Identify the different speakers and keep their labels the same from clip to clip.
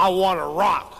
Speaker 1: I want to rock.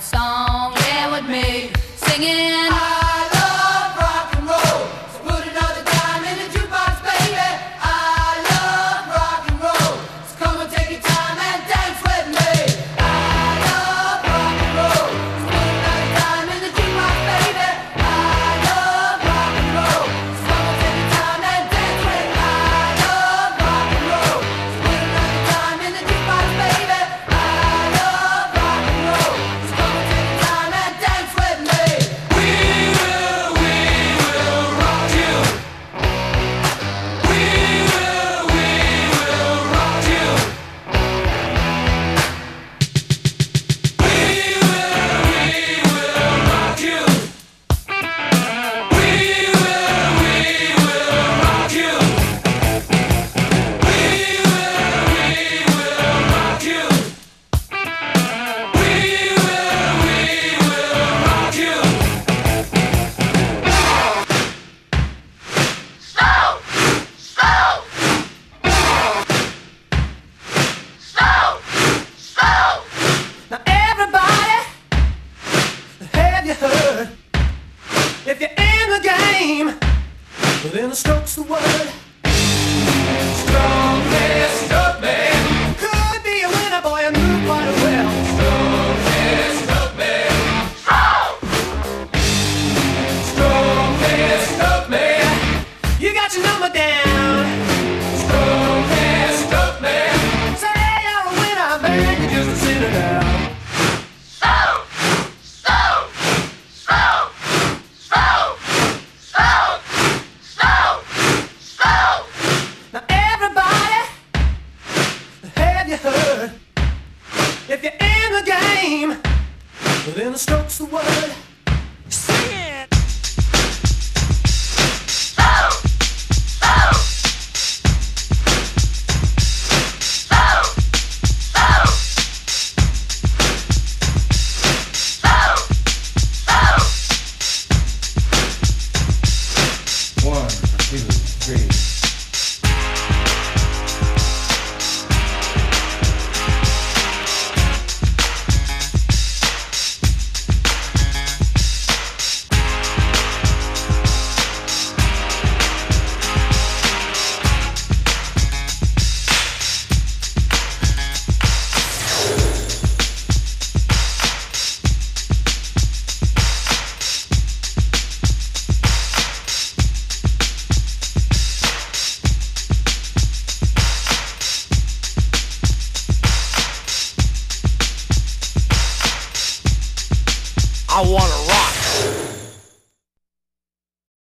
Speaker 2: song. But then a stroke's the word have you heard? If you're in the game, then the
Speaker 1: strokes the word.
Speaker 3: I wanna.